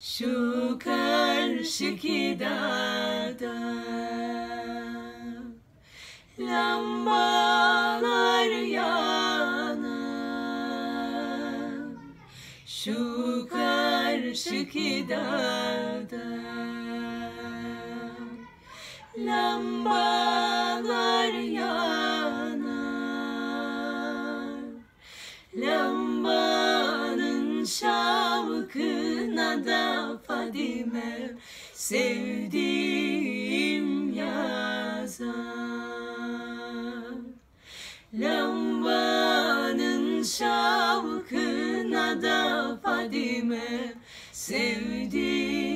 Şu karşıki dağda Lambalar yanar. Şu karşıki dağda Lambalar yanar şavkına da Fadime Sevdiğim yazar. Lambanın şavkına da Fadime Sevdiğim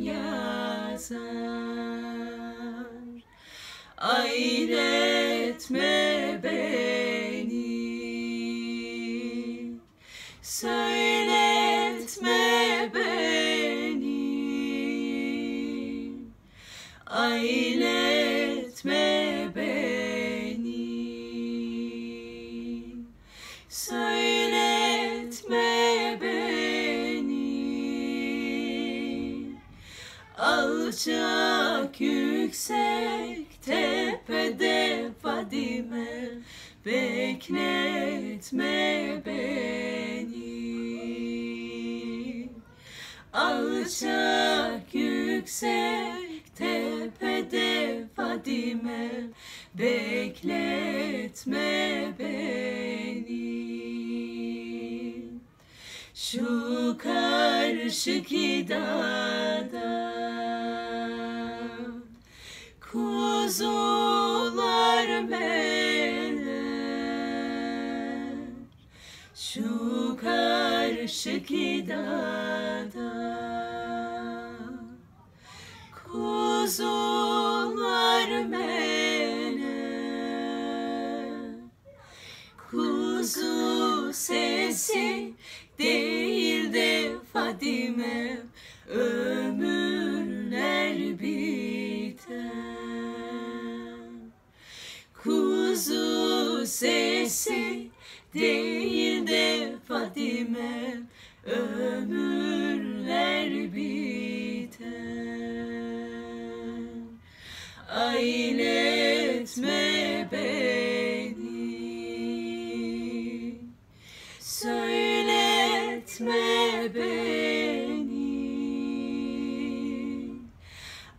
yazar. Ayretme beni Söyletme Alçak yüksek tepede Fadime. Bekletme beni. Alçak yüksek tepede Fadime. Bekletme beni. Şu karşıki dağda Kuzular meler Şu karşıki dağda Kuzular meler Kuzu sesi değil. de Fadime ömürler biter. Kuzu sesi değil de Fadime ömürler biter. Ayletme beni Söyletme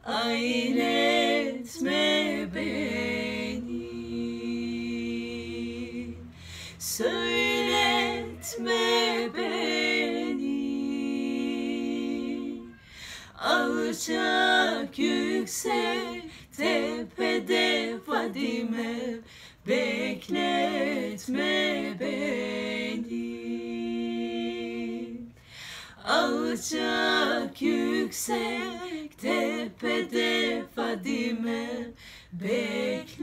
Ayletme beni. Söyletme beni. Alçak yüksek tepede Fadime Bekletme beni. Alçak yüksek tepede Fadime Bekletme